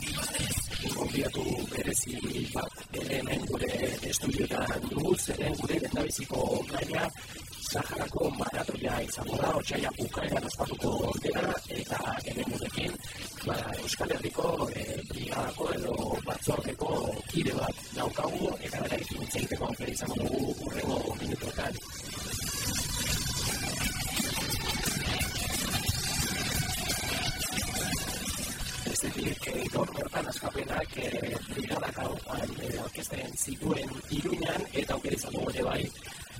dizkizuegu gonbidatu berezi bat ere hemen gure estudioetan dugu, zeren gure lehendabiziko gaia Saharako maratoia izango da, otxaila bukaeran ospatuko dela, eta hemen gurekin ba, Euskal Herriko e, brigadako edo batzordeko kide bat daukagu, eta berarekin hitz egiteko aukera izango dugu urrengo askapenak brigadak orkesten zituen iruñan eta aukera izango ere bai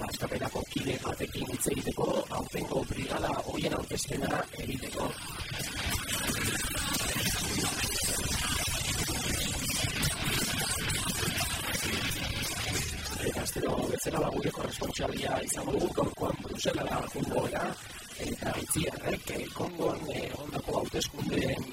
askapenako kide batekin hitz egiteko aurtengo brigada hoien aurkezpena egiteko. Eta astero bezala ba gure korresponsabia izango dugu gaurkoan Bruselara jungo eta itziarrek kongon ondako hauteskundeen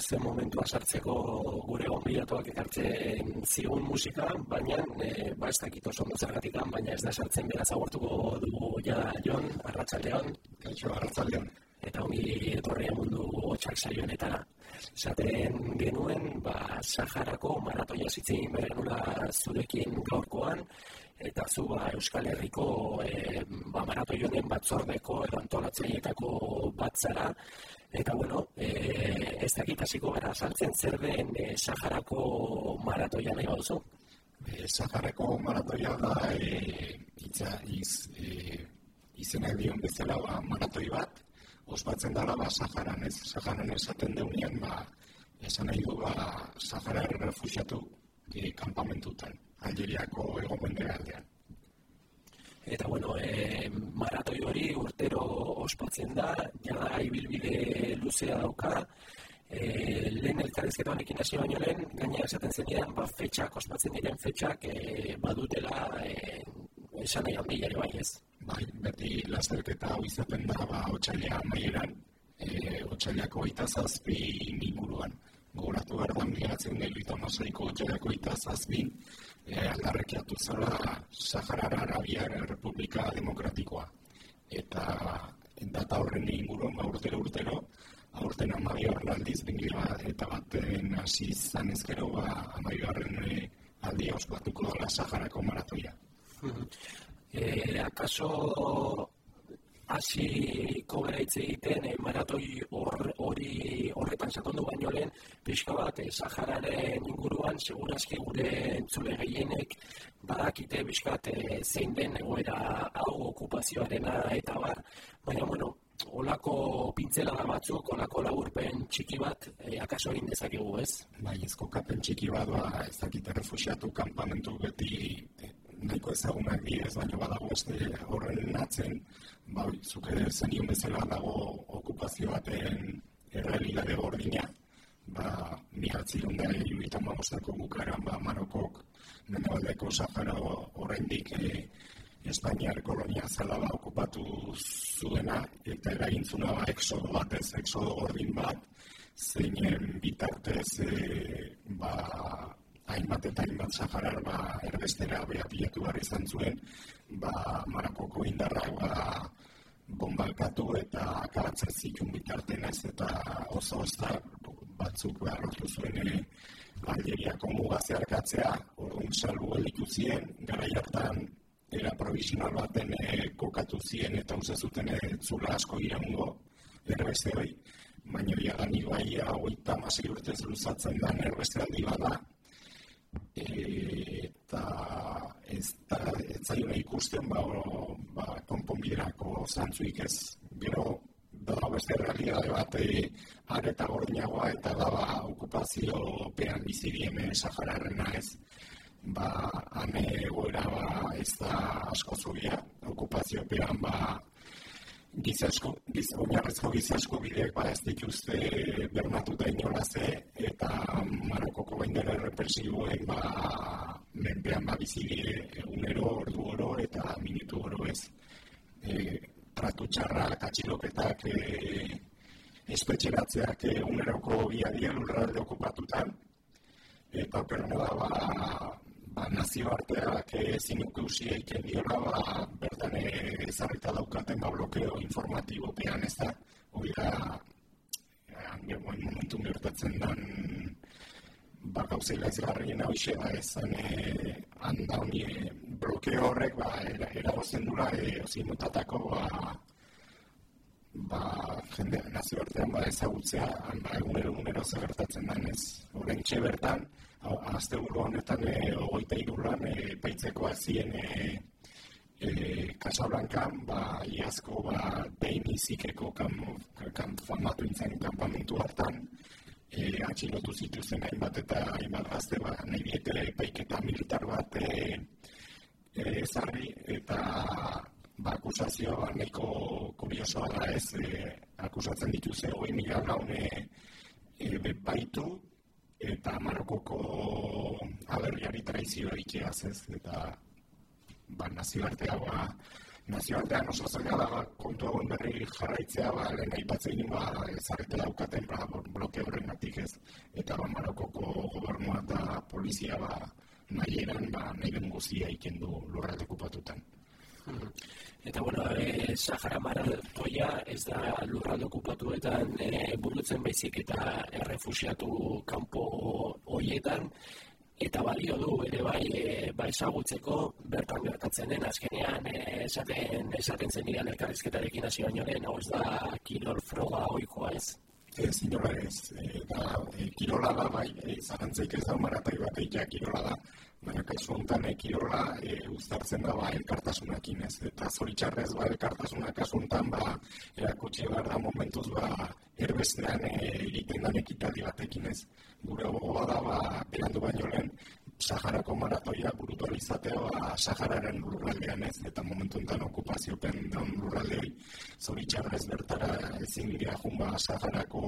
zen momentua sartzeko gure gonbidatuak ekartzen zigun musika, baina e, ba ez dakit oso zergatik baina ez da sartzen beraz agortuko dugu ja Jon, Arratsaldeon, Kaixo Arratsaldeon. Eta ongi etorria mundu hotxak saioenetara. Esaten genuen, ba, Saharako maratoia zitzin berenula zurekin gaurkoan, eta zu ba, Euskal Herriko e, ba, maratoionen batzordeko edo antolatzaietako bat Eta bueno, e, ez dakit hasiko gara saltzen zer den e, Saharako maratoia nahi baduzu? E, Saharako maratoia da e, itza, iz, e, izenak dion bezala ba, maratoi bat, ospatzen dara ba, Saharan ez, Saharan esaten deunean ba, esan nahi du ba, Sahara refusiatu e, kampamentutan, Algeriako egon aldean. Eta bueno, e, maratoi hori urtero ospatzen da, jada ibilbide luzea dauka, e, lehen elkarrezketa honekin hasi baino lehen, gaina esaten zenidan, ba, fetxak, ospatzen diren fetxak e, badutela e, esan nahi handi bai ez. Bai, beti lasterketa hau izaten da, ba, otxailea maieran, e, otxaileako eta zazpi inguruan. gogoratu behar da milatzen delu eta masaiko jarako eta zazbin e, aldarrekiatu zela Saharara Arabiar Republika Demokratikoa. Eta data horren inguruan, ba, urtero urtero, aurten amabi horren aldiz, eta baten hasi izan ezkero, ba, amabi horren e, aldia ospatuko dela Saharako maratoia. E, akaso hasi kobera hitz egiten e, maratoi hori horretan sakondu baino lehen pixka bat e, Sahararen inguruan segurazki gure entzule gehienek badakite pixka bat e, zein den egoera hau okupazioarena eta bar baina bueno olako pintzela da batzuk, olako laburpen txiki bat, e, akaso egin dezakegu ez? Bai, ez kokapen txiki bat, ba, ez dakite refusiatu kampamentu beti nahiko ezagunak dira ez baino badago beste horren atzen ba zuke zenion bezala dago okupazio baten errealitate gordina. Ba miratzi onda iruditan mamostako bukaran ba Marokok mendebaldeko Sahara oraindik e, Espainiar kolonia zela ba okupatu zuena eta eragintzuna ba exodo batez, exodo gordin bat zeinen bitartez e, ba hainbat eta hainbat Saharar ba, erbestera behapiatu behar izan zuen, ba, Marokoko indarra ba, bombalkatu eta akaratzen zitun bitarten ez eta oso osta batzuk behar lortu zuen ere Algeriako muga zeharkatzea, orduan salbu elitu ziren, gara hartan era provisional baten e, kokatu ziren eta uste zuten e, zula asko iraungo erbeste hori, baina nire bai hau eta masai urtez luzatzen da erbeste aldi bada, eta ez da ez zaio ikusten ba, ba konponbiderako zantzuik ez. Gero da beste realitate bat eh, areta gordinagoa eta da ba okupazio pean bizi dieme Sahararrena ez? Ba ane egoera ba ez da asko zubia. Okupazio pean ba gizasko, giz, oinarrezko gizasko bideak ba ez dituzte bermatuta inolaze eta Marokoko baindera represiboen ba menpean ba bizibide egunero, ordu oro eta minutu oro ez. E, tratu txarrak, atxiloketak e, espetxeratzeak eguneroko biadia lurralde okupatutan. Eta perno da ba, nazioarteak ezin ukusi eiken diola, ba, bertan ezarrita daukaten ba, blokeo informatibo pean ez da, hori da, hangen momentu gertatzen dan, ba, gauzela izgarrien hau xe, ba, ezan, e, handa honi, e, blokeo horrek, ba, eragozen dura, e, ozi mutatako, ba, ba, jende nazioartean ba, ezagutzea, ba, egunero egunero zagertatzen dan ez, horren txe bertan, azte buru honetan e, ogoita irulan e, paitzeko azien e, e, Casablancan ba, iazko ba, behin izikeko kan, kan famatu intzen kampamentu hartan. E, atxilotu zituzen hainbat eta hainbat gazte ba, nahi diete paiketa militar bat e, e, zarri eta ba, akusazioa ba, nahiko kuriosoa da ez e, akusatzen dituze hogei mila laune e, baitu eta Marokoko aberriari traizio egiteaz ez, eta ba, nazioartea ba, nazioartean oso zaila da kontu hauen berri jarraitzea, ba, lehen aipatzen ba, ezarrete daukaten ba, bloke horren atik ez, eta ba, Marokoko gobernua eta polizia ba, nahi eran, ba, nahi den guzia ikendu lurrat okupatutan. Eta bueno, e, Sahara Maratoia ez da lurralde okupatuetan e, burutzen baizik eta errefusiatu kanpo hoietan. Eta balio du ere bai e, ba ezagutzeko bertan gertatzen den azkenean e, esaten esaten zen iran elkarrizketarekin hasi baino lehen ez da kirol froga ohikoa ez? Ez, inola ez, eta e, kirola da, bai, e, zarantzaik ez da, maratai bat kirola da, baina kasu honetan ekirola e, uztartzen da ba, elkartasunakin ez. Eta zoritxarrez ba, elkartasunak kasu honetan ba, erakutsi behar da momentuz ba, erbestean e, egiten dan ekitali batekin ez. Gure gogoa da, ba, berandu baino lehen, Saharako maratoia burutu alizatea ba, Sahararen lurraldean ez, eta momentu enten okupazio pen dan lurraldei zoritxarrez bertara ezin gira jun ba, Saharako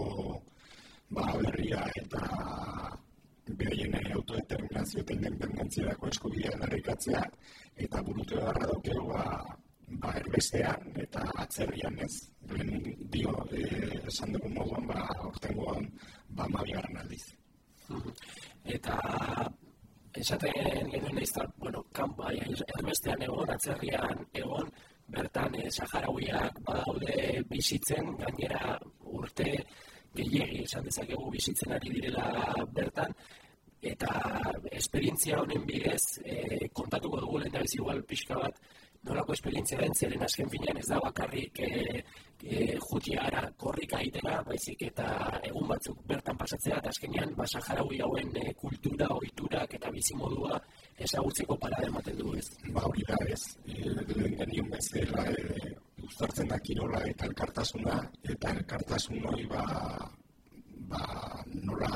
ba, berria eta behaien autodeterminazio eta independentziarako eskubidea darrikatzea eta burutu beharra daukeu ba, ba erbestean eta atzerrian ez lehen dio e, esan dugu moduan ba ortengoan ba mabigarren aldiz. Eta esaten genuen nahiz bueno, kanpa, erbestean egon, atzerrian egon, bertan e, Saharauiak badaude bizitzen, gainera urte gehiagi esan dezakegu bizitzen ari direla bertan, eta esperientzia honen bidez e, kontatuko dugu lehen da igual pixka bat nolako esperientzia den zeren azken finean ez da bakarrik e, e, jutiara korrika itena, baizik eta egun batzuk bertan pasatzea, eta azkenean basa jaraui hauen e, kultura, oiturak eta bizimodua ezagutzeko parada ematen du ez. Ba hori da ez, e, bezala, e, uztartzen da kirola eta elkartasuna, eta elkartasun hori ba, ba nola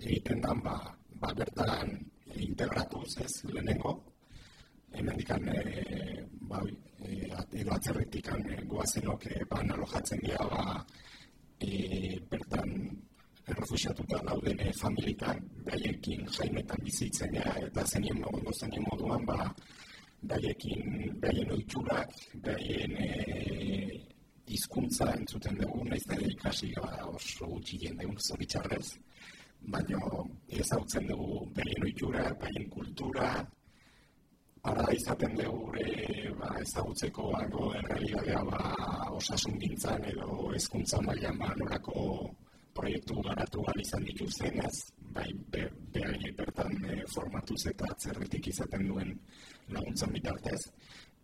egiten dan ba, ba bertan integratuz ez lehenengo, hemen dikan e, ba, e, edo atzerretik e, goazenok e, ba, alojatzen dira ba, e, bertan errefusiatuta dauden e, daiekin jaimetan bizitzen ja, eta zenien modu zenien moduan ba, daiekin daien oiturak, daien e, hizkuntza entzuten dugu, nahiz da ikasi ba, oso gutxi jende zoritxarrez, baina ezautzen dugu daien oiturak, daien kultura, para izaten dugu e, ba, ezagutzeko bago errealidadea ba, osasun gintzan edo ezkuntza mailan ba, norako proiektu garatu gara izan dituzten ez, bai be, bertan e, formatuz eta atzerretik izaten duen laguntzan bitartez.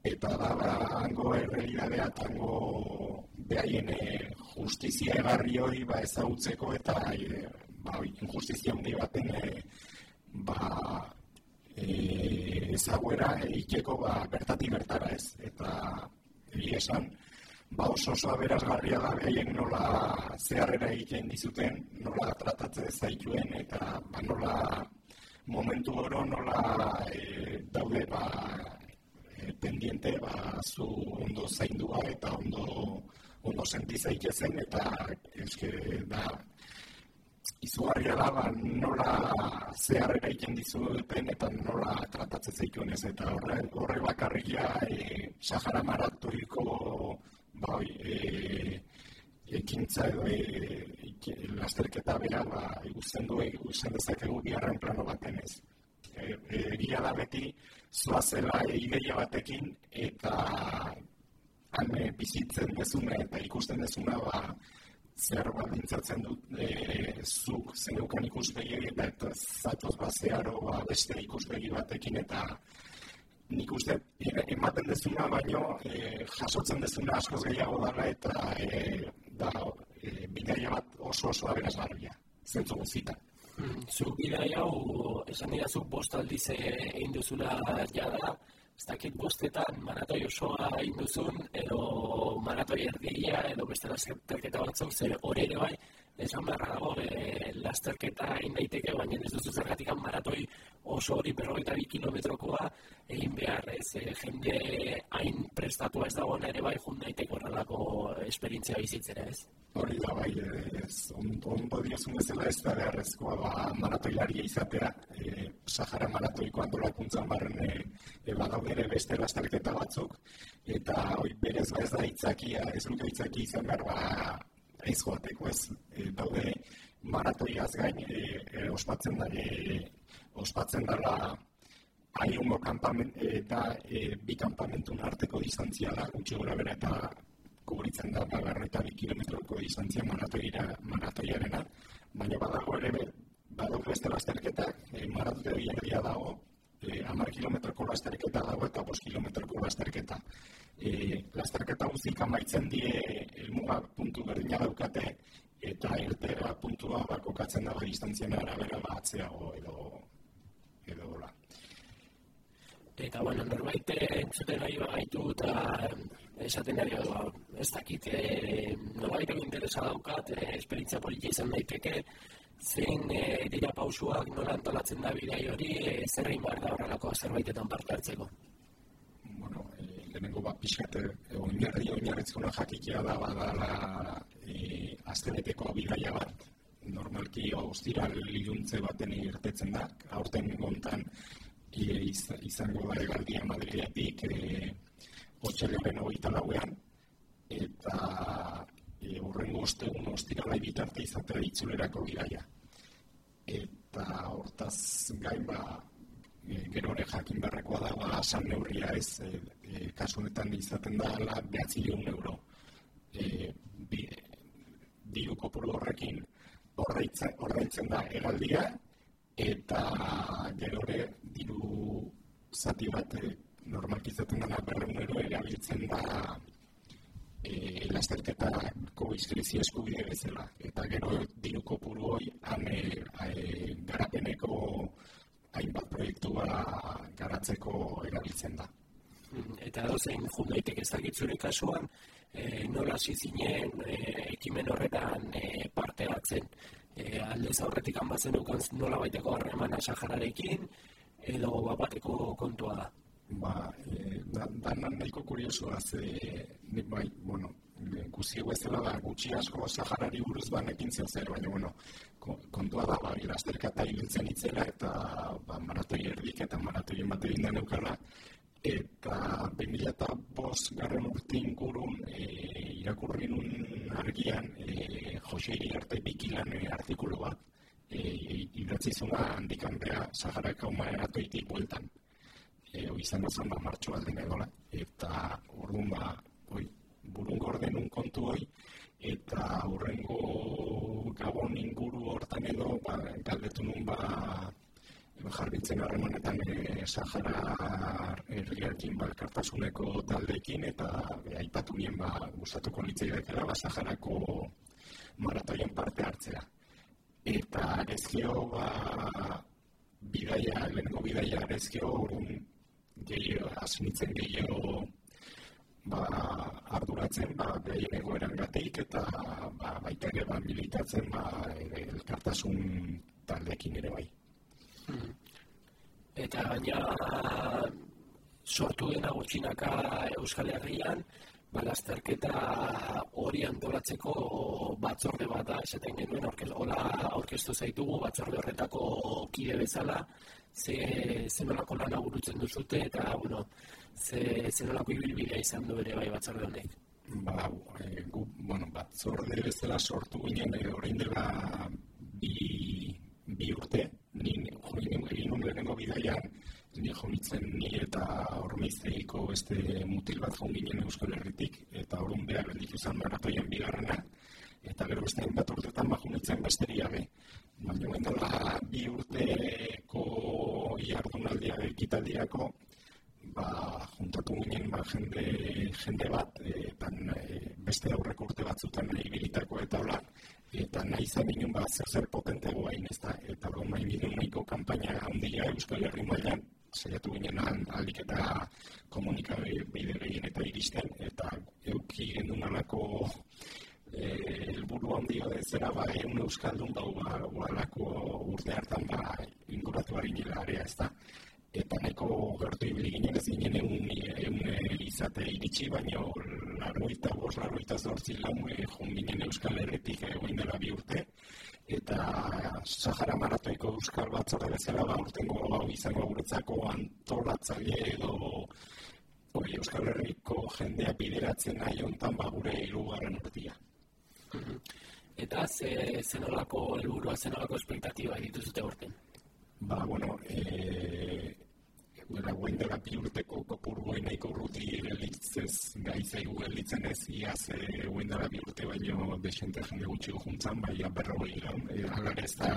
Eta da, ba, hango errealidadea eta hango behaien e, justizia egarri hori ba, ezagutzeko eta e, ba, injustizia hundi baten e, ba, ezaguera egiteko ba, bertatik bertara ez. Eta egia esan, ba oso oso aberazgarria da behien nola zeharrera egiten dizuten, nola tratatzen ez zaituen, eta ba, nola momentu oro nola e, daude ba, e, pendiente ba, zu ondo zaindua eta ondo ondo sentizaikezen eta eske da izugarria da, ba, nola zeharrera egiten dizuten eta nola tratatzen zeituen ez, eta horre, horre bakarria e, Sahara Maratoiko ba, e, ekintza edo e, lasterketa bera ba, ikusten du, ikusten dezakegu biharren plano baten ez. E, e, egia da beti, zoazela ideia batekin eta han bizitzen dezuna eta ikusten dezuna ba, zer baldintzatzen dut e, zuk zeneukan ikuspegi eta eta zatoz bat zeharo ba, beste ikuspegi batekin eta nik uste ematen dezuna baino e, jasotzen dezuna askoz gehiago dara eta e, da e, bidaia bat oso oso aberaz garbia, zentzu guzita. Mm, zu bidaia hau esan dira zu bost aldiz egin duzula jada, ez dakit bostetan maratoi osoa induzun edo maratoi erdia edo beste lasterketa batzuk zer hori ere bai esan beharra dago e, lasterketa daiteke baina ez duzu zergatik maratoi oso hori berrogeita bi kilometrokoa egin behar ez e, jende hain prestatua ez dago ere bai jun daiteke horrelako esperientzia bizitzera ez? Hori da bai ez ondo diazun bezala ez da beharrezkoa ba, maratoilaria izatea. E, Sahara maratoiko antolakuntzan barren e, e, badaude ere beste lasterketa batzuk. Eta hori berez ba ez da itzakia ez luke itzaki izan behar ba ez joateko ez e, daude maratoiaz gain e, e, ospatzen da e, ospatzen dela aiungo kampament eta e, bi kampamentun arteko distantzia da gutxi gora bera eta kubritzen da bagarra bi kilometroko distantzia maratoira, maratoiarena baina badago ere badago beste lasterketak e, maratoia dago e, amar kilometroko lasterketa dago eta bos kilometroko lasterketa e, lasterketa guzik amaitzen die elmuga puntu berdina daukate eta irtera puntua bako katzen dago distantzien arabera batzeago edo edo dola. Eta, bueno, norbait entzuten ari bagaitu eta esaten ari ba, ez dakit, e, norbait interesa daukat, e, esperientzia politia izan daiteke, zein e, dira pausuak nola antolatzen da bidea hori, e, zer egin behar da horrelako zerbaitetan parte hartzeko? Lehenengo bat pixkat oinarri oinarritzkona jakikia da badala e, asteneteko bidaia bat normalki ostira liluntze baten irtetzen da aurten gontan e, izango da egaldia Madridetik e, otxelaren hogeita lauean eta e, horren gozte un ostira lai bitarte izatea itzulerako bidaia eta hortaz gain ba, e, gero ere jakin beharrekoa da, ba, san neurria ez, e, e, kasu honetan izaten da, la, behatzi euro. E, bi, diru kopuru horrekin ordaitzen da egaldia, eta gero ere diru zati bat e, normalki izaten dena berreun euro erabiltzen da e, lasterketako izkrizio eskubide bezala. Eta gero diru kopuru hori hane e, garapeneko hainbat proiektua garatzeko erabiltzen da. Eta dozein jundaitek ez dakitzure kasuan, e, nola hasi zinen e, ekimen horretan e, parte hartzen. E, aldez aurretik hanbazen ukan nola baiteko harremana Sahararekin, edo bateko kontua da. Ba, e, da, da nahiko kuriosoa ze, bai, bueno, guzi egu ez dela da, gutxi asko Saharari buruz banekin zeu zer, baina, bueno, kontua da, ba, lasterka eta ibiltzen itzela, eta ba, maratoi erdik eta maratoi bat egin da neukala, eta 2000 eta bos garren urte ingurun e, irakurri nun argian e, Jose Iriarte bikilan e, artikulu bat, e, idatzi zuna handikan beha Saharako maratoitik bueltan. E, izan dozan ba, martxo alden edola, eta orduan ba, oi, burun gorden un kontu hoi, eta hurrengo gabon inguru hortan edo, ba, galdetu nun ba, jarbitzen harremanetan e, Sahara herriarekin balkartasuneko taldeekin eta e, aipatu nien ba, gustatuko litzei dekera ba, Saharako maratoien parte hartzea. Eta ezkio ba, bidaia, lehenko bidaia ezkio gehiago, asinitzen gehiago ba, arduratzen ba, behien egoeran gateik eta ba, baita ere ba, militatzen ba, elkartasun taldeekin ere bai. Eta baina sortu dena gutxinaka Euskal Herrian, balazterketa hori antolatzeko batzorde bat da, esaten genuen, hola aurkeztu zaitugu batzorde horretako kide bezala, ze, ze nolako lan agurutzen duzute, eta, bueno, ze, ze nolako ibilbidea izan du ere bai batzorde honek? Ba, e, gu, bueno, batzorde bezala sortu ginen, e, orain dela bi, bi urte, nien join egin un lehenengo bidaian, ni jonitzen ni eta hormeizteiko beste mutil bat joan ginen Euskal Herritik, eta horun behar bendik izan maratoien bigarrena, eta gero beste bat urtetan bat jonitzen besteria gabe. Baina bendela bi urteko iardunaldia ekitaldiako, ba, juntatu ginen ba, jende, jende bat, e, e, beste aurreko urte batzutan nahi bilitako eta hola, eta nahi izan ginen ba, zer zer potente guain, ez da, eta hori nahi ginen nahiko kampaina handia Euskal Herri mailan, saiatu ginen aldik eta komunikabide gehien eta iristen, eta euki genuen alako e, elburu handia zera ba, egun Euskaldun bau ba, urte hartan ba, inguratu area, ez da eta nahiko gertu ibili ginen ez ginen egun, egun izate iritsi, baina largoita, bos largoita zortzi egun ginen Euskal Herretik egoin dela bi urte, eta Sahara Maratoiko Euskal Batzorde bezala ba urtengo hau izango guretzako antolatzaile edo oi, Euskal Herriko jendea bideratzen nahi ontan ba gure irugarren urtia. Eta ze, zenolako helburua, zenolako espektatiba dituzute urten? Ba, bueno, e, Bera, guen dela bi urteko kopuru guen nahiko urruti gelitzez gai zaigu gelitzen ez iaz guen dela bi urte baino desente jende gutxi juntzan, bai berro gehi lan. E, Alar ez da,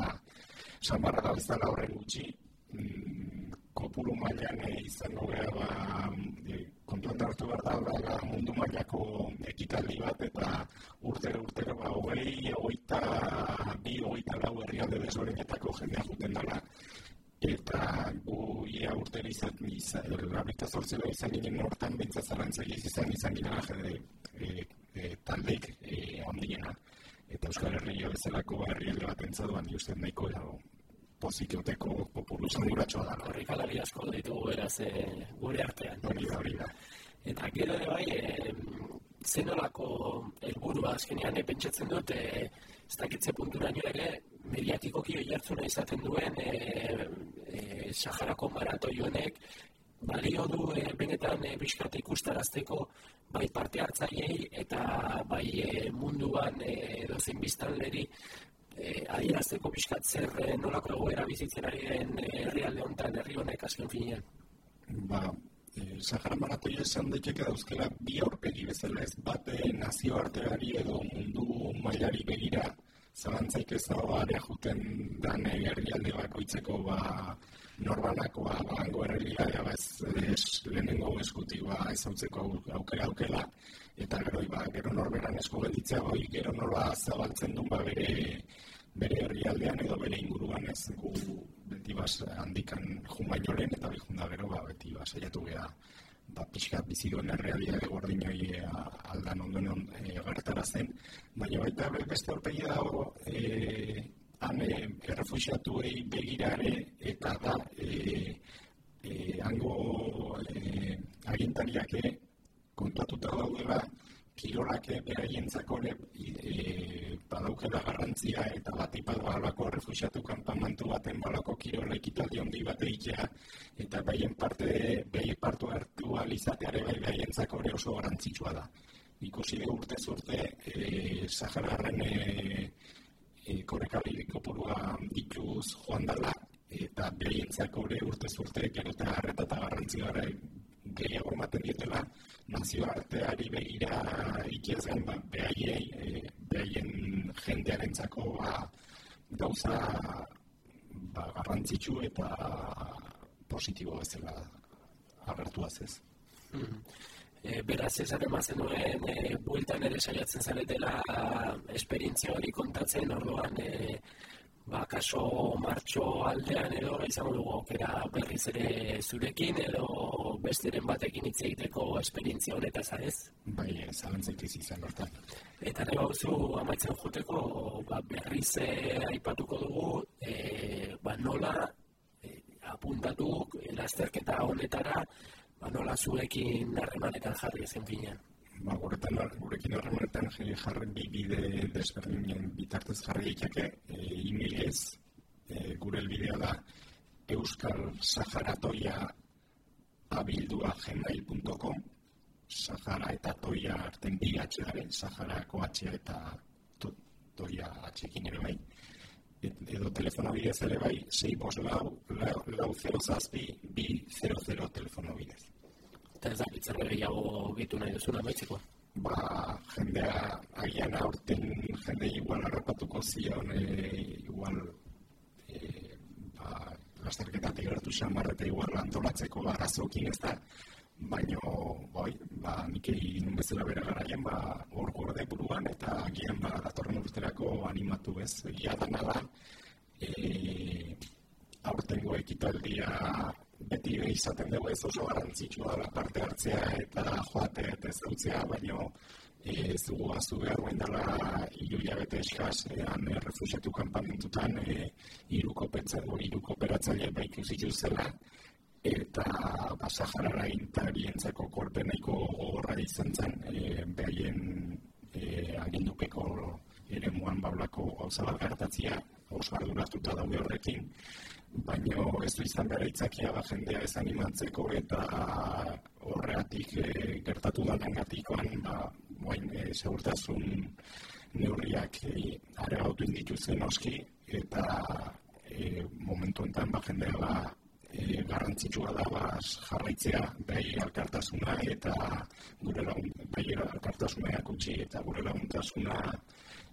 sanbarra da ez da horren gutxi, mm, kopuru mailan izango gara ba, e, kontuan hartu behar da, da mundu mailako ekitaldi bat eta urtero urtero ba, hogei, hogeita bi, hogeita lau herrialde desberdinetako jendea juten dela eta gu ia urte izan izan, labita zortzela izan ginen hortan, bintza zarantza izan izan ginen jede e, e, taldeik e, ondiena. Eta Euskal Herria bezalako herri alde bat entzadu, bani uste nahiko edo pozik euteko populu izan duratxoa da. Horrik alari asko ditugu eraz e, gure artean. Hori da, hori da. Eta gero ere bai, e, zenolako helburua azkenean pentsatzen dut, e, ez dakitze puntura ere, mediatikoki oi hartzuna izaten duen e, e, Saharako maratoi honek balio du e, benetan e, biskate ikustarazteko bai parte hartzaileei eta bai e, munduan e, dozein biztanleri e, adierazteko pixkat zer e, nolako egoera bizitzen ari den herrialde honetan, herri honek azken finean? Ba, e, Sahara Maratoia esan daiteke dauzkela bi aurpegi bezala ez bat nazioarteari edo mundu mailari begira zalantzaik ez dago area juten dan herrialde bakoitzeko ba, norbanakoa bango errealitatea ba ez lehenengo eskutik ba ezautzeko aukera aukera. Eta gero ba gero norberan esku gelditzea hori gero nola zabaltzen duen ba bere bere herrialdean edo bere inguruan ez gu beti bas handikan jumainoren eta bihunda gero ba beti ba saiatu gea ba pixkat bizi duen errealitate gordin hori e, aldan ondoen e, gertarazten. Baina baita beste aurpegi dago e, han errefusiatuei begirare eta da e, e, hango e, agintariak kontatuta daudela kirolak beraientzako e, badaukela garrantzia eta bat ipat balako refusiatu kanpamantu baten balako kirola ekitaldi handi bat egitea eta baien parte behi partu hartu alizateare bai baientzako oso garrantzitsua da. Ikusi de urte zurte e, Sahararren e, e, korrekabide kopurua dituz joan dela eta behientzako ere urte zurte gero eta harreta eta garrantzi gara gehiago ematen dietela nazioarteari begira ikiazen ba, behaiei, e, behaien jendearen zako ba, gauza ba, garrantzitsu eta positibo bezala agertu azez. Mm -hmm e, beraz ez mazen duen e, bueltan ere saiatzen zaretela esperientzia hori kontatzen orduan e, ba, kaso martxo aldean edo izango dugu aukera berriz ere zurekin edo besteren batekin hitz egiteko esperientzia honetaz ez? Bai, zalantzaik ez izan hortan. Eta nahi bauzu amaitzen joteko ba, berriz e, aipatuko dugu e, ba, nola e, apuntatu lasterketa honetara ba, nola zuekin harremanetan jarri ezen finean. Ba, guretan, gurekin harremanetan jarri bi bide desberdinen bitartez jarri ikake, e, e-mailez, e, gure elbidea da euskal saharatoia abildua gmail.com Sahara eta toia arten bi atxe dara, Saharako atxe eta to, toia atxekin ere bai. edo telefono bidez ere bai, 6 bos lau, lau, lau 0 zazpi, bi 00 telefono bidez eta ez dakit zer gehiago gitu nahi duzuna baitzeko. Ba, jendea agian aurten jende igual harrapatuko zion, e, igual e, ba, lasterketatik gertu xamarreta igual antolatzeko arazokin ez da, baino, boi, ba, nik egin bezala bere garaian, ba, hor gorde buruan, eta agian, ba, datorren urterako animatu ez, egia da nada, e, aurtengo ekitaldia beti izaten dugu ez oso garantzitsua da parte hartzea eta joate eta ez dutzea, baina ez dugu azu behar guen dela iruia bete eskaz, ean e, refusiatu kampamentutan e, iruko pentzatu, iruko operatzaile baitu zitu zela, eta basajarara intarientzako kolpe nahiko horra izan zen, e, behaien e, agindupeko ere muan baulako gauza bat gertatzia, oso arduratuta daude horrekin, baina ez du izan behar itzakia ba jendea ez animatzeko eta horreatik e, gertatu da nengatikoan ba, boin, e, segurtasun neurriak e, are gautu indituzen oski eta e, momentu enten ba jendea ba, e, garrantzitsua da ba, jarraitzea bai alkartasuna eta gure lagun, bai alkartasuna eakutsi eta gure laguntasuna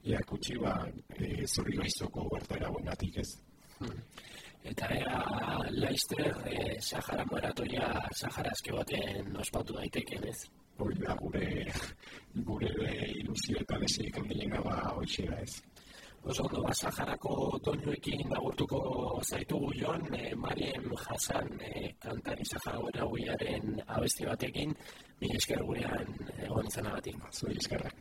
eakutsi ba, e, zori gaizoko gertera ez. Hmm eta ea Leister e, Sahara maratoia Sahara eske baten ospatu daiteken ez. Hori da gure, gure ilusio eta desik handiena ba hoxe da ez. Oso ondo, ba, Saharako doinuekin agurtuko zaitugu joan, e, Mariem Hassan e, kantari Sahara guiaren abesti batekin, mi esker gurean egon izanagatik. Zuri eskerrak.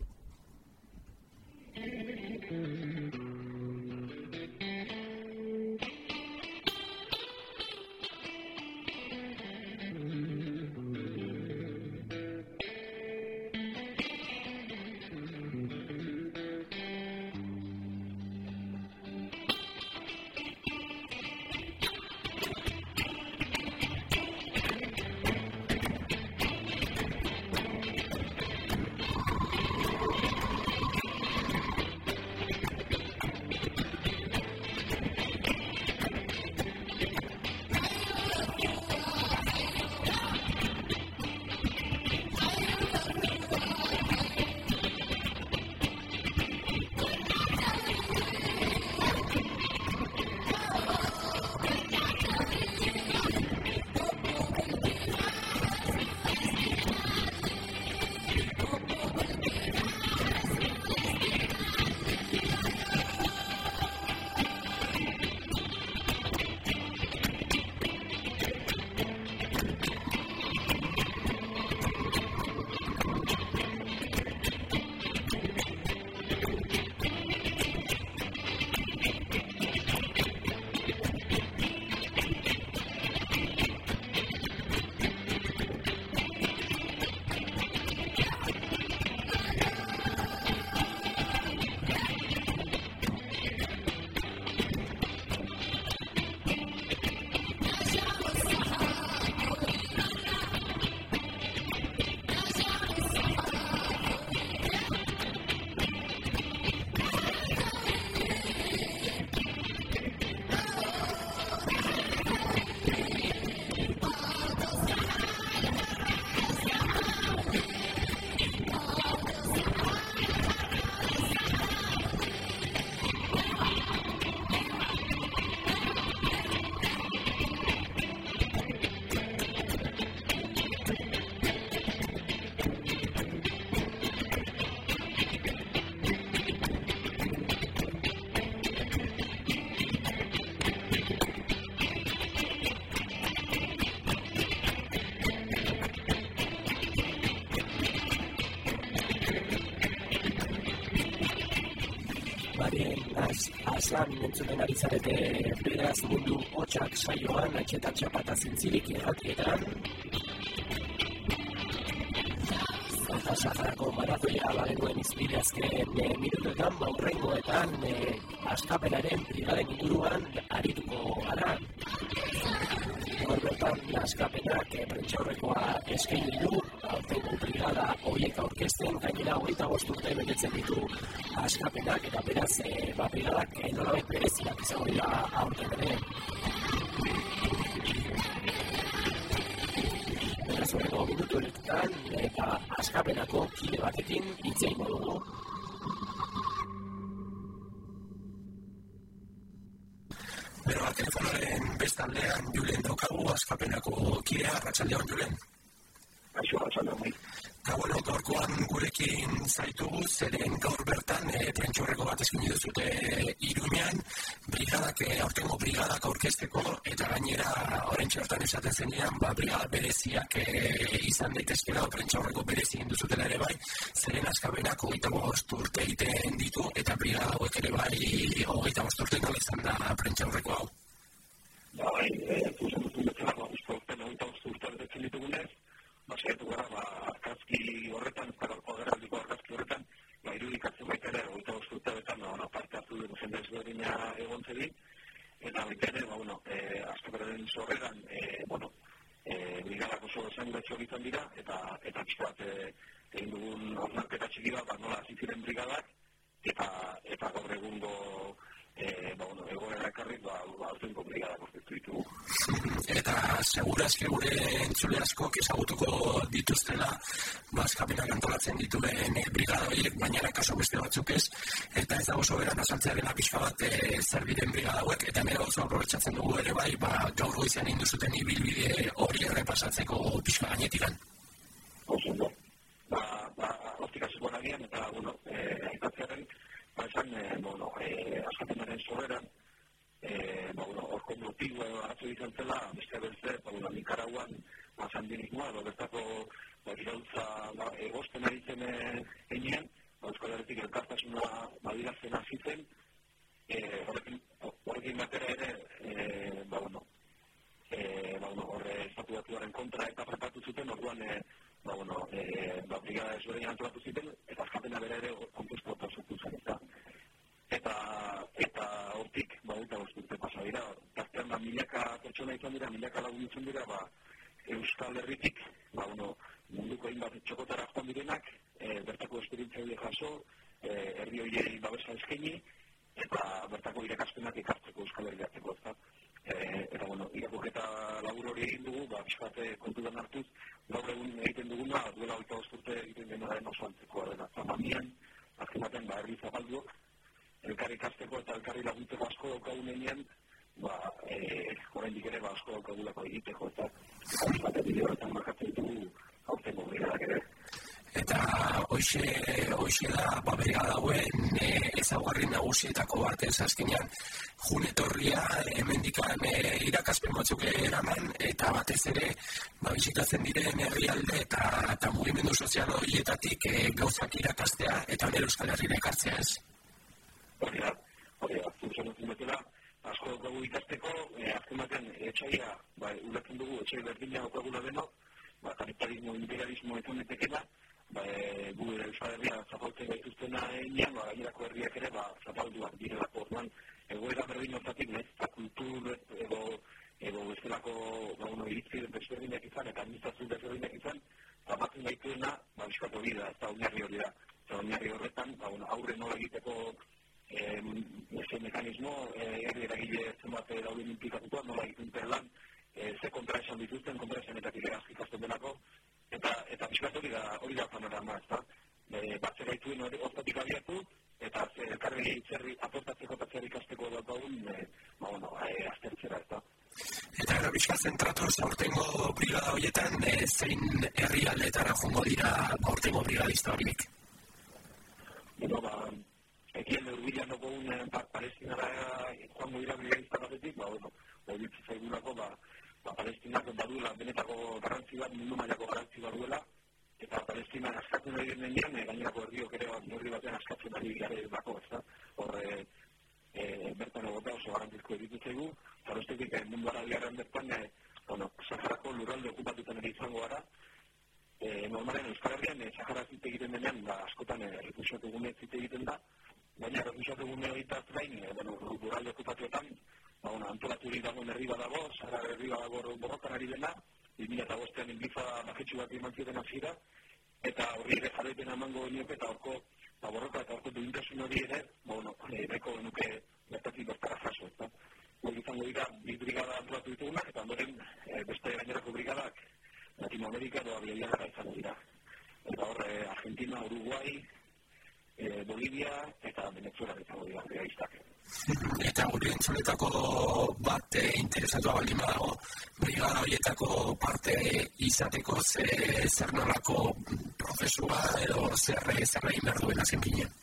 Aslan entzumen ari zarete beraz mundu hotxak saioan atxeta txapata zintzilik irratietan. Eta Saharako maratoia balengoen izbide azken e, minutuetan, baurrengoetan e, askapenaren brigaden inguruan arituko gara. Bertan, askapenak e, prentxaurrekoa eskaini du, aurtengo brigada horiek aurkezten, gainera hogeita bost urte betetzen ditu askapenak, eta beraz, e, ba, brigadak Beroa, telefonaren bestaldean Julen daukagu askapenako kidea, Ratxaldeon Julen. Aixo, Ratxaldeon, bai. Eta, bueno, gaurkoan gurekin zaitugu, zeren gaur bertan e, prentxorreko bat eskin duzute iruñan, brigadak, e, aurtengo brigadak aurkezteko, eta gainera, horren txertan esaten zenean, ba, brigada bereziak e, izan daitezkela, prentxorreko berezien duzutela ere bai, zeren azkabenak hogeita bost urte egiten ditu, eta brigada hauek ere bai, hogeita bost urte nola izan da prentxorreko hau. Bai, e, zuzen dut betzela, ba, uste urte, hogeita bost urte betetzen ditugunez, ba, saiatu gara, arkazki horretan, eta gaurko agerraldiko arkazki horretan, ba, irudikatzen baita ere, hogeita bost urte betan, ba, bueno, parte hartu dugu jende ezberdina egon zedin, eta baita ere, ba, bueno, e, azkaperaren sorreran, e, bueno, e, brigadak oso esanguratxo egiten dira, eta, eta pixkoat, e, egin dugun ornarketa txiki bat, ba, nola ziren brigadak, eta, eta gaur egungo eh ba bueno, egoera ekarri ba aurtengo brigada aurkeztu ditugu. Eta segurazki gure entzule asko ezagutuko dituztela bazkapenak antolatzen dituen e, brigada horiek, baina kaso beste batzuk ez, eta ez dago soberan azaltzea dela pixka bat e, zer biden brigada hauek, eta nire oso aprobetsatzen dugu ere bai, ba, gaur goizean induzuten ibilbide hori errepasatzeko pixka gainetikan. Oso. Ba, ba, hortik hasiko nagian, eta, bueno, eh, aipatzearen, ba, esan, eh, bueno, eh, askapenaren sorreran, eh, ba, bueno, orko motibo edo arazo izan zela, beste berze, ba, bueno, Nikaraguan, ba, sandinismoa, edo bertako, ba, irautza, ba, egosten ari enean, ba, euskal herretik elkartasuna, ba, dirazten hasi zen, eh, horrekin, horrekin batera ere, eh, ba, bueno, eh, ba, bueno, horre estatu batuaren kontra eta prepatu zuten, orduan, eh, ba, bueno, eh, ba, brigada ezberdin antolatu ziten, eta azkapena bere ere kontestu eta sortu zen, eta eta eta hortik, ba, eta urte pasa dira, tartean da milaka pertsona izan dira, milaka lagun dira, ba, Euskal Herritik, ba, bueno, munduko hainbat txokotara joan direnak, e, bertako esperientzia hori jaso, e, herri horiei babesa eskaini, eta bertako irakaspenak ikartzeko Euskal Herriatzeko, ez Eh, eta bueno, irakurketa labur hori egin dugu, ba, pixkate kontutan hartuz, gaur egun egiten duguna, duela oita osturte egiten denaren oso antzekoa dena. Zamamian, azken baten, ba, herri zabalduok, elkarri kasteko eta elkarri laguntzeko asko daukagun enean, ba, e, horrein ere, ba, asko daukagulako egiteko, eta eta pixkate bideo horretan markatzen ditugu, aurtengo giradak ere eta hoxe, hoxe da babera dauen e, ezaguarri nagusietako bat ez azkenean junetorria hemendikan e, irakaspen batzuk eraman eta batez ere ba, bizitatzen diren herrialde eta, eta mugimendu sozial horietatik e, gauzak irakastea eta nire euskal herri ekartzea ez. Hori da, hori da, zuzen dut asko dugu ikasteko, e, azken batean etxaia, ba, ulertzen dugu, etxai berdina okagula denok, ba, kapitalismo, imperialismo eta netekena, ba, e, gu Euskal Herria zapaltzen gaituztena enean, ba, gainerako herriak ere, ba, zapalduak direlako orduan, egoera berdin hortatik, eta kultur edo, edo bestelako, ba, uno, iritzi desberdinak izan, eta administrazio desberdinak izan, ba, batzen gaituena, ba, biskatu hori da, eta oinarri hori da, eta oinarri horretan, ba, bueno, aurre nola egiteko ese mekanismo, herri eragile zenbat dauden implikatutua, nola egiten lan, ze kontra esan dituzten, kontra esan eta kilerazki ikasten denako, eta eta pixkat hori da hori da panorama ez da e, batze gaituen hori hortatik abiatu eta elkarri zerri aportatzeko eta zerri ikasteko daukagun e, ba bueno e, aztertzera ez da Eta gero bizka zentratu aurtengo brigada horietan e, zein herri aldetara jongo dira aurtengo brigadista horiek? Bueno, ba, ekien urbilan dugu un pa, palestinara joango dira brigadista batetik, ba, bueno, hori zaigulako, ba, ba, palestinak baduela benetako garrantzi bat, mundu mailako garrantzi bat duela, eta Palestinan askatu nahi den denean, gainerako eh, erdiok ere neurri batean askatzen ari gara dako, ezta? Hor, e, e, eh, bertan egotea oso garantizko editu zaigu, eta bestetik eh, mundu arabiarren bertan, e, bueno, Saharako lurralde okupatutan ere izango gara, e, normalen Euskal Herrian e, Sahara zite egiten denean, ba, askotan e, refusiatu gune zite egiten da, baina refusiatu gune horietaz gain, e, bueno, lurralde okupatuetan, ba, bueno, antolaturik dagoen herri badago, Sahara herri badago borrokan ari dena, 2000 eta bostean inbifa maketsu bat imantzioten azira, eta horri ere jarretena emango nioke, eta horko ba, borroka eta horko duintasun hori ere, ba, bueno, eh, nireko nuke bertatik bertara jaso, eta hori izango dira, bi brigada antuatu ditugunak, eta ondoren e, beste gainerako brigadak Latinoamerika doa bilaiagara izango dira. Eta hor, e, Argentina, Uruguai, e, Bolivia eta Venezuela izango dira, bera iztak. Eta gure entzuletako bat e, interesatua balima dago, lan horietako parte izateko ze, zer nolako prozesua edo zer zerrein behar duen azken.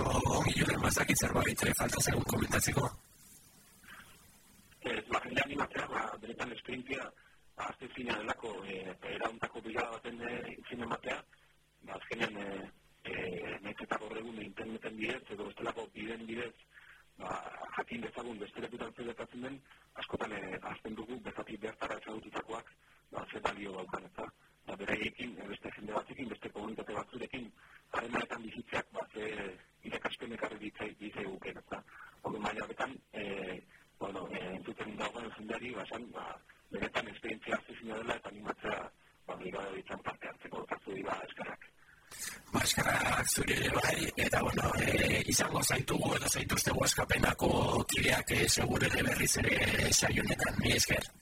oso ongi joan mazakit zerbait falta zegoen komentatzeko. zuri ere bai, eta bueno, e, izango zaitugu edo zaituzte guazkapenako kideak eh, e, segure berriz ere saionetan, mi esker.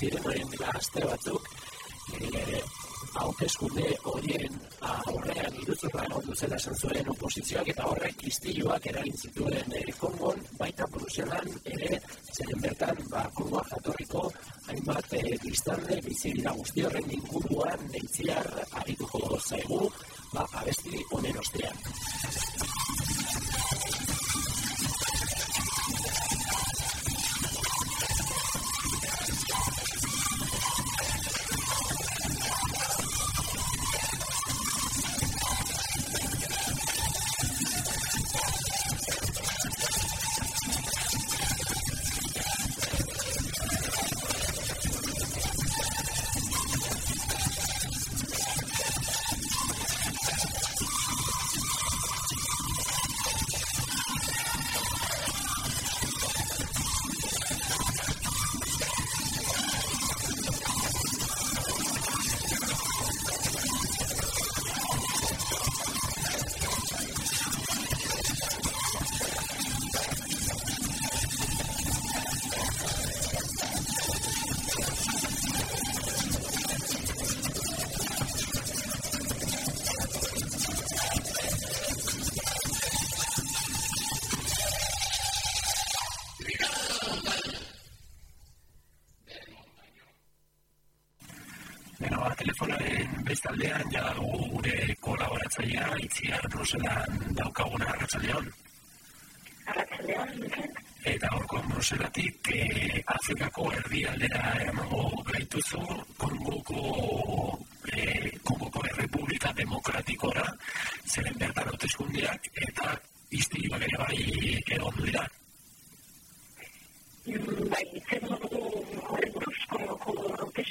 ziren orain dela aste batzuk, e, hauteskunde horien ah, aurrean iruzurra egon zela esan zuen oposizioak eta horrek istiluak eragin zituen e, Kongon, baita Bruselan ere, zeren bertan, ba, Kongoa jatorriko hainbat e, biztanle bizi dira guzti horren inguruan neitziar arituko zaigu, ba, abesti honen ostean.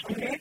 Okay.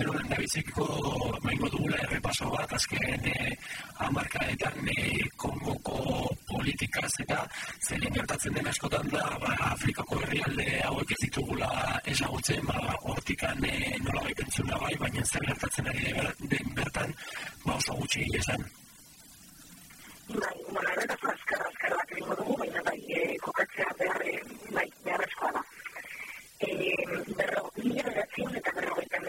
Barcelona eta biziko maingo dugula errepaso bat azken eh, e, amarkaetan e, eh, kongoko politikaz eta zelen gertatzen den askotan da ba, Afrikako herrialde hauek ez ditugula esagutzen ba, hortikan e, nola baipentzun da bai, baina zer gertatzen ari de, den bertan ba, oso gutxi esan. Bai, bueno, eta azkar azkar bat egingo dugu, baina bai, e, kokatzea behar, bai, beharrezkoa da. E, berro, mila beratzen eta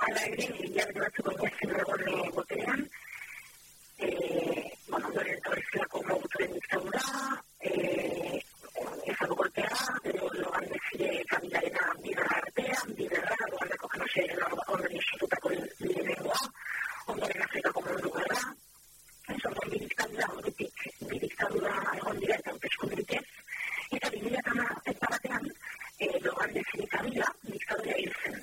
hala ere, jarri batu baina zen egon egotean, e, bueno, bere torrezilako mogutuen ditzaura, e, ezago gortea, edo loan dezire kamitarena bidara artean, bidara, doaldeko kanose, edo horren esitutako lehenengoa, ondoren azetako mundu gara, ez ondoren bidiktadura horretik, bidiktadura egon dira eta utezko bidikez, eta bidiratana ez batean, eh, e, loan dezire kamila, bidiktadura hil zen.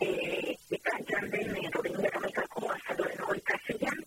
eh, italiano, de Romero, de Romero Castellano,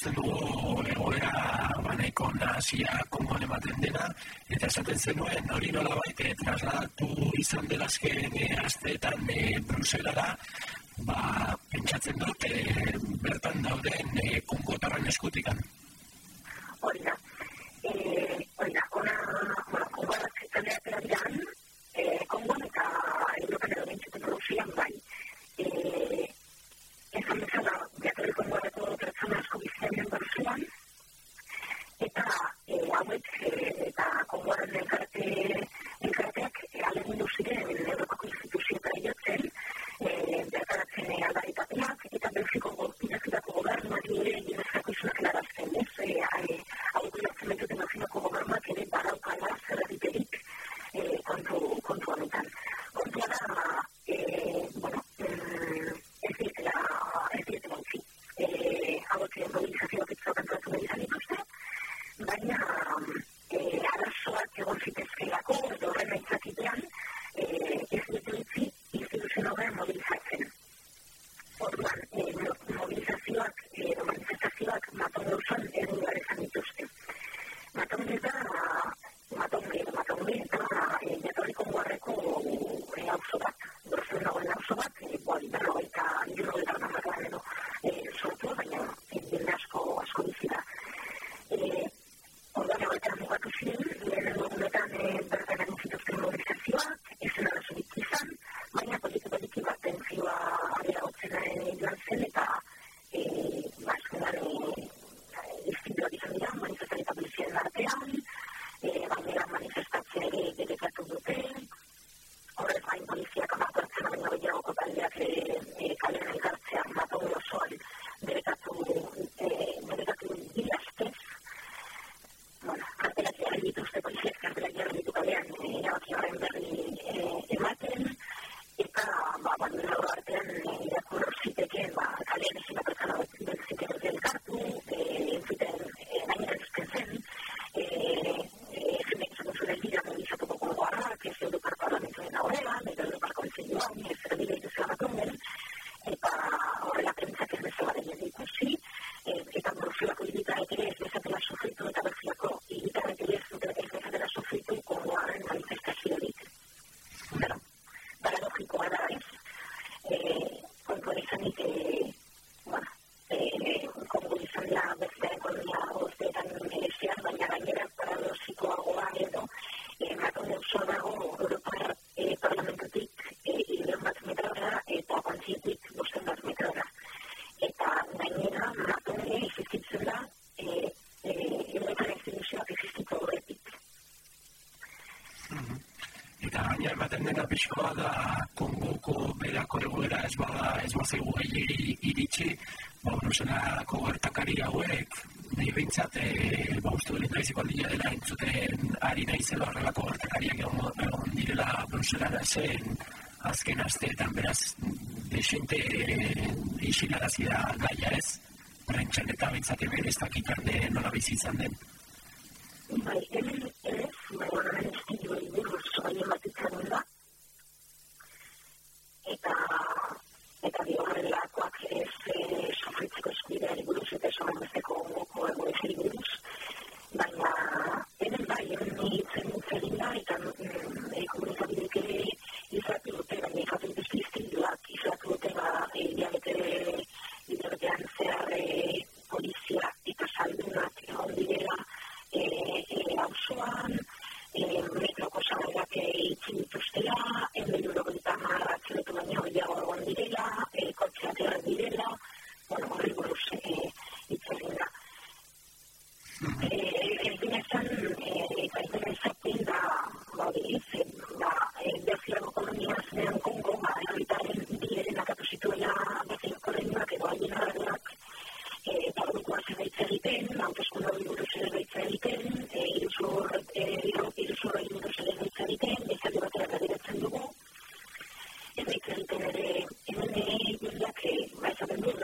ikusten dugu egoera baneko nazia kongoan ematen dena, eta esaten zenuen hori nola baite eh, trasladatu izan dela azken e, asteetan e, Bruselara, zaigu gehiagiri iritsi, ba, brusenako gertakari hauek, nahi behintzat, e, ba, uste duen daiz ikon dira dela entzuten ari nahi zelo horrelako gertakariak egon direla brusenara zen azken asteetan beraz, desente e, eh, isilarazi da gaia ez, prentxan eta bintzat eberestak ikan de nola bizitzen den. Eh, en donde, en la que más o menos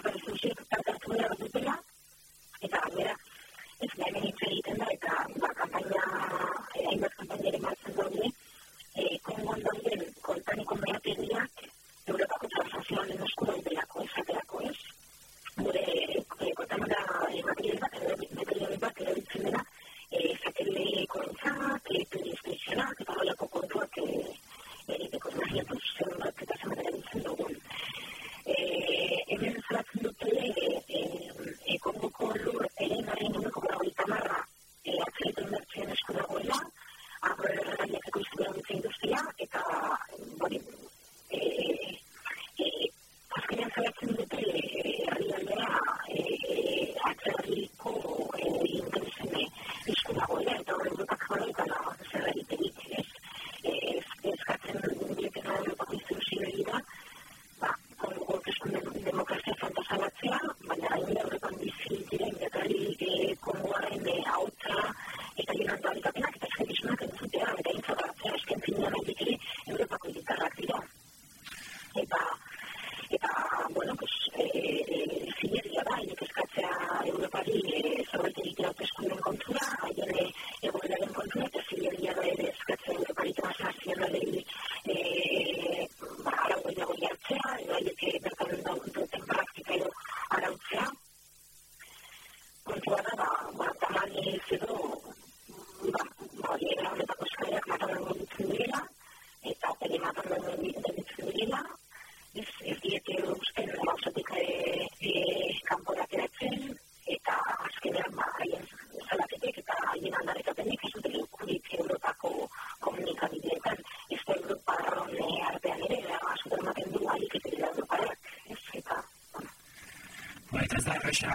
erresa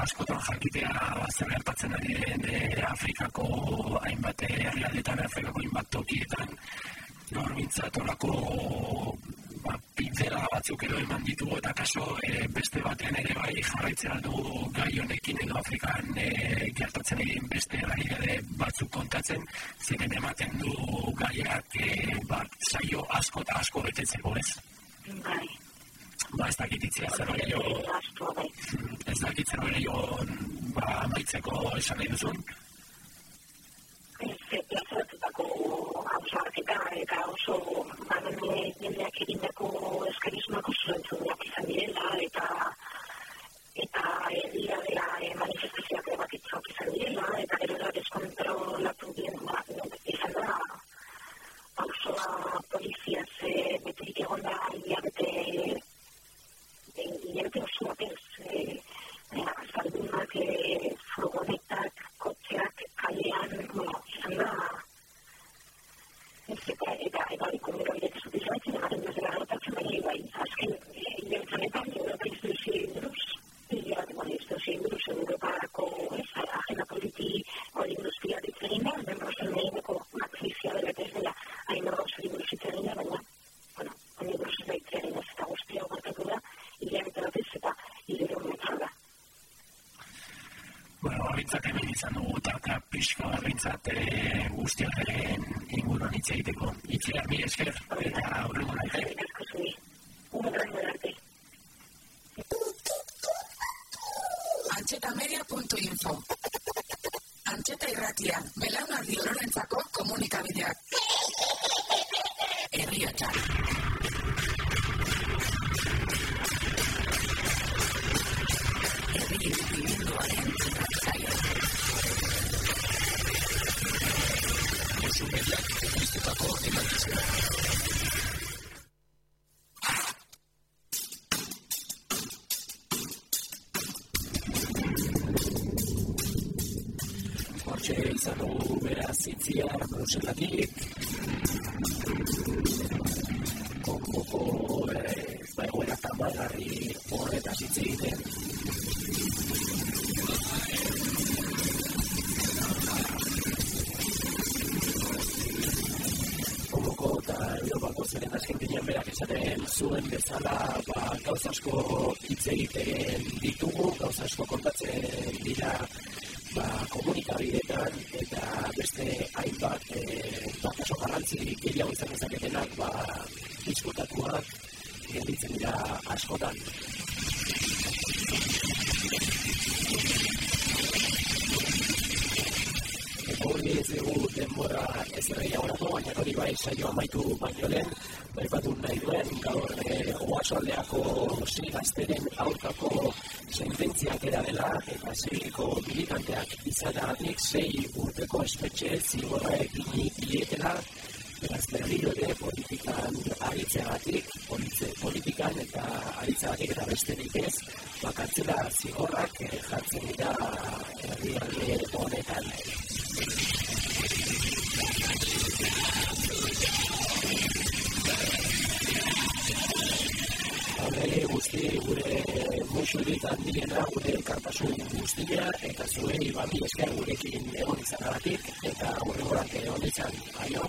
askotan jakitea zer gertatzen ari den Afrikako hainbat herrialdetan, Afrikako hainbat tokietan, nor bintzat olako ba, pintzela batzuk edo eman ditugu eta kaso e, beste batean ere bai jarraitzea du gai honekin edo Afrikan e, gertatzen egin beste gai batzuk kontatzen, ziren ematen du gaiak e, bat saio asko eta asko betetzeko ez. Bai. Ba ez dakit itzia zer hori jo ez dakit zer hori jo ba amaitzeko esan nahi duzun ez plazatutako hausarketa eta oso banen jendeak egindako eskarizmak oso entzunak izan direla eta eta egia dela manifestazioak ebakitzak izan direla eta gero da deskontrolatu bien izan da pausoa polizia ze beterik egon da hilabete hilabete oso batez azaldunak furgonetak, kotxeak, kalean, bueno, izan da eta eta eta komunikabidez zutizatzen ematen duzela gertatzen baina bai, azken hilabetzanetan Europa instituzio buruz hilabete bueno, instituzio buruz Europako agenda politi hori industria ditzen da, den rozen mehineko akzizia dela ez dela hain horrozari buruz itzen da, baina bueno, hori buruz ez da itzen ez eta guztia gertatu da hilabete batez eta hilero metal da. Bueno, bintzat hemen izan dugu tarka pixka bat bintzat e, guztiaren inguruan hitz egiteko. Itziar, mi esker, eta aurrengo nahi. Antxetamedia.info Antxeta irratia, belaunaldi ororentzako komunikabideak. Herriotxak. Hortxe izan dugu beraz itzia Bruselatik. Kokoko e, ba, egoera tamalgarri horretaz hitz egiten. Komoko eta Europako zeren Argentinian berak esaten zuen bezala ba, gauz asko hitz egiten ditugu, gauz asko kontatzen dira ba, komunikabidetan eta beste hainbat e, ba, kaso garrantzi gehiago izan ezaketenak ba, diskutatuak gelditzen dira askotan. Eta hori ez dugu denbora ez erreia horako, baina hori bai saio amaitu baino lehen, bai batu nahi duen gaur e, oasoaldeako zigazteren aurkako sententziak era dela eta zeiko militanteak izanagatik sei urteko espetxe zigorra egin dietela beraz berriro ere politikan aritzeagatik, politikan eta aritzeagatik eta besterik ez, bakatzela zigorrak jartzen dira herrialde honetan. Horre guzti gure musulitan direna gure elkartasun guztia eta zuei bami esker gurekin egon izanagatik eta horregorak egon izan. Aio.